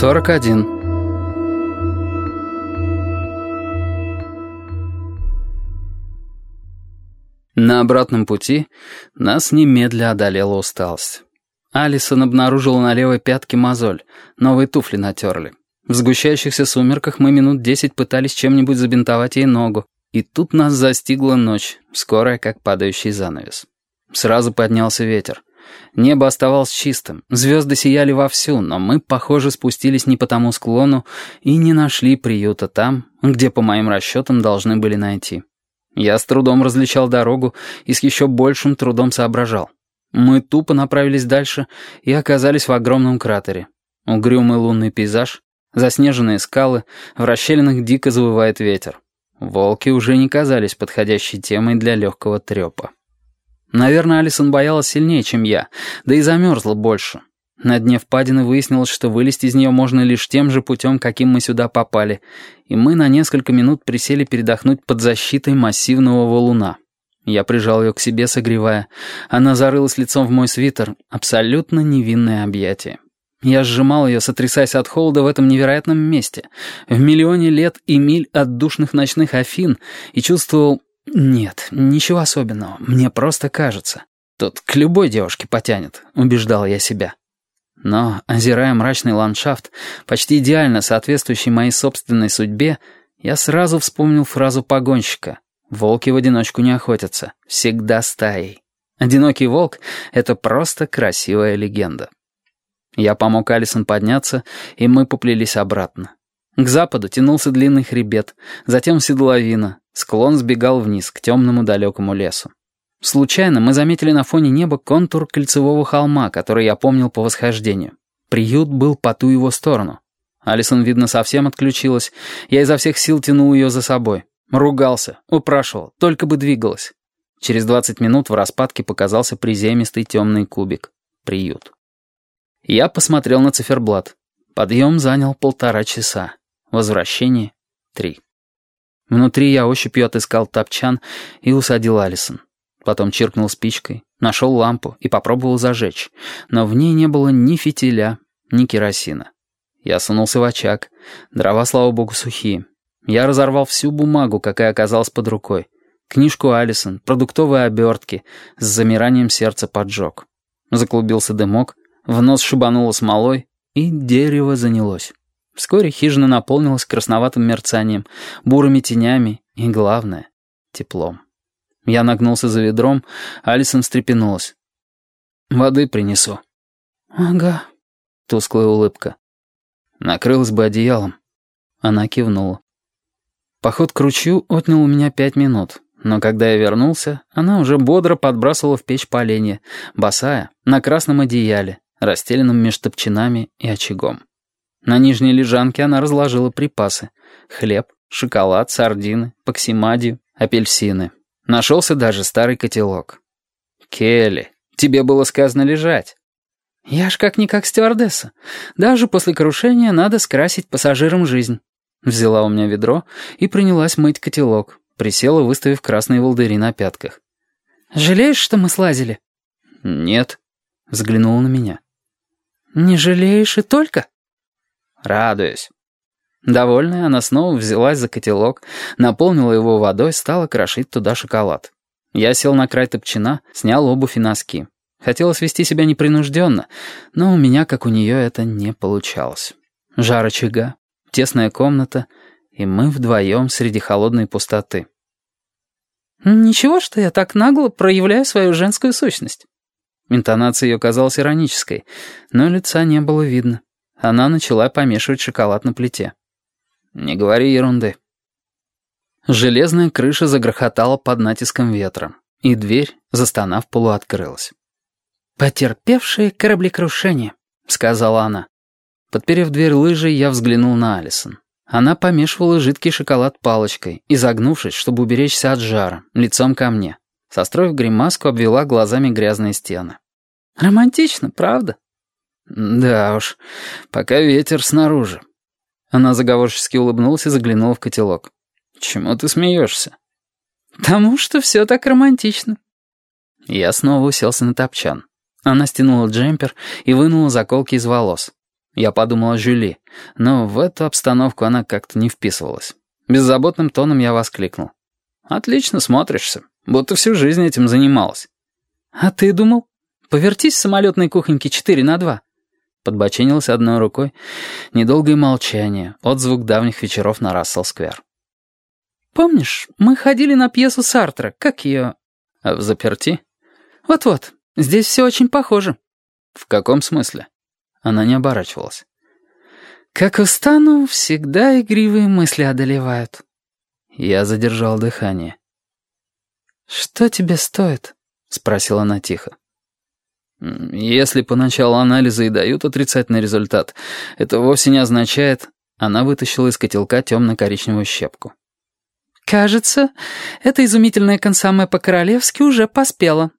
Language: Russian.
41. На обратном пути нас немедля одолела усталость. Алисон обнаружила на левой пятке мозоль, новые туфли натерли. В сгущающихся сумерках мы минут десять пытались чем-нибудь забинтовать ей ногу, и тут нас застигла ночь, скорая, как падающий занавес. Сразу поднялся ветер. Небо оставалось чистым, звезды сияли вовсю, но мы, похоже, спустились не по тому склону и не нашли приюта там, где, по моим расчетам, должны были найти. Я с трудом различал дорогу и с еще большим трудом соображал. Мы тупо направились дальше и оказались в огромном кратере. Угрюмый лунный пейзаж, заснеженные скалы, в расщелинах дико завывает ветер. Волки уже не казались подходящей темой для легкого трепа. Наверное, Алисон боялась сильнее, чем я, да и замерзла больше. На дне впадины выяснилось, что вылезти из нее можно лишь тем же путем, каким мы сюда попали, и мы на несколько минут присели передохнуть под защитой массивного валуна. Я прижал ее к себе, согревая. Она зарылась лицом в мой свитер, абсолютно невинное объятие. Я сжимал ее, сотрясаясь от холода в этом невероятном месте, в миллионе лет и миль от душных ночных Афин, и чувствовал «Нет, ничего особенного, мне просто кажется. Тут к любой девушке потянет», — убеждал я себя. Но, озирая мрачный ландшафт, почти идеально соответствующий моей собственной судьбе, я сразу вспомнил фразу погонщика «Волки в одиночку не охотятся, всегда стаей». Одинокий волк — это просто красивая легенда. Я помог Алисон подняться, и мы поплелись обратно. К западу тянулся длинный хребет, затем седловина, склон сбегал вниз, к темному далекому лесу. Случайно мы заметили на фоне неба контур кольцевого холма, который я помнил по восхождению. Приют был по ту его сторону. Алисон, видно, совсем отключилась. Я изо всех сил тянул ее за собой. Ругался, упрашивал, только бы двигалась. Через двадцать минут в распадке показался приземистый темный кубик. Приют. Я посмотрел на циферблат. Подъем занял полтора часа. Возвращение — три. Внутри я ощупью отыскал топчан и усадил Алисон. Потом чиркнул спичкой, нашел лампу и попробовал зажечь, но в ней не было ни фитиля, ни керосина. Я сунулся в очаг. Дрова, слава богу, сухие. Я разорвал всю бумагу, какая оказалась под рукой. Книжку Алисон, продуктовые обертки, с замиранием сердца поджег. Заклубился дымок, в нос шибануло смолой, и дерево занялось. Вскоре хижина наполнилась красноватым мерцанием, бурыми тенями и, главное, теплом. Я нагнулся за ведром, Алисон встрепенулась. «Воды принесу». «Ага», — тусклая улыбка. «Накрылась бы одеялом». Она кивнула. Поход к ручью отнял у меня пять минут, но когда я вернулся, она уже бодро подбрасывала в печь поленья, босая, на красном одеяле, расстеленном меж топчинами и очагом. На нижней лежанке она разложила припасы. Хлеб, шоколад, сардины, поксимадию, апельсины. Нашелся даже старый котелок. «Келли, тебе было сказано лежать». «Я ж как-никак стюардесса. Даже после крушения надо скрасить пассажирам жизнь». Взяла у меня ведро и принялась мыть котелок. Присела, выставив красные волдыри на пятках. «Жалеешь, что мы слазили?» «Нет», — взглянула на меня. «Не жалеешь и только?» Радуюсь. Довольная, она снова взялась за котелок, наполнила его водой, стала крошить туда шоколад. Я сел на край топчина, снял обувь и носки. Хотелось вести себя непринужденно, но у меня, как у нее, это не получалось. Жар очага, тесная комната, и мы вдвоем среди холодной пустоты. «Ничего, что я так нагло проявляю свою женскую сущность». Интонация ее казалась иронической, но лица не было видно. Она начала помешивать шоколад на плите. «Не говори ерунды». Железная крыша загрохотала под натиском ветра, и дверь, застонав, полуоткрылась. «Потерпевшие кораблекрушение», — сказала она. Подперев дверь лыжей, я взглянул на Алисон. Она помешивала жидкий шоколад палочкой, изогнувшись, чтобы уберечься от жара, лицом ко мне. Состроив гримаску, обвела глазами грязные стены. «Романтично, правда?» «Да уж, пока ветер снаружи». Она заговорчески улыбнулась и заглянула в котелок. «Чему ты смеешься?» «Тому, что все так романтично». Я снова уселся на топчан. Она стянула джемпер и вынула заколки из волос. Я подумал о Жюли, но в эту обстановку она как-то не вписывалась. Беззаботным тоном я воскликнул. «Отлично смотришься, будто всю жизнь этим занималась». «А ты думал? Повертись в самолетной кухоньке 4 на 2». Подбоченилась одной рукой. Недолгое молчание, отзвук давних вечеров на Рассел-сквер. «Помнишь, мы ходили на пьесу Сартра, как ее...» «А «В заперти?» «Вот-вот, здесь все очень похоже». «В каком смысле?» Она не оборачивалась. «Как устану, всегда игривые мысли одолевают». Я задержал дыхание. «Что тебе стоит?» — спросила она тихо. «Если поначалу анализы и дают отрицательный результат, это вовсе не означает...» Она вытащила из котелка темно-коричневую щепку. «Кажется, эта изумительная консоме по-королевски уже поспела».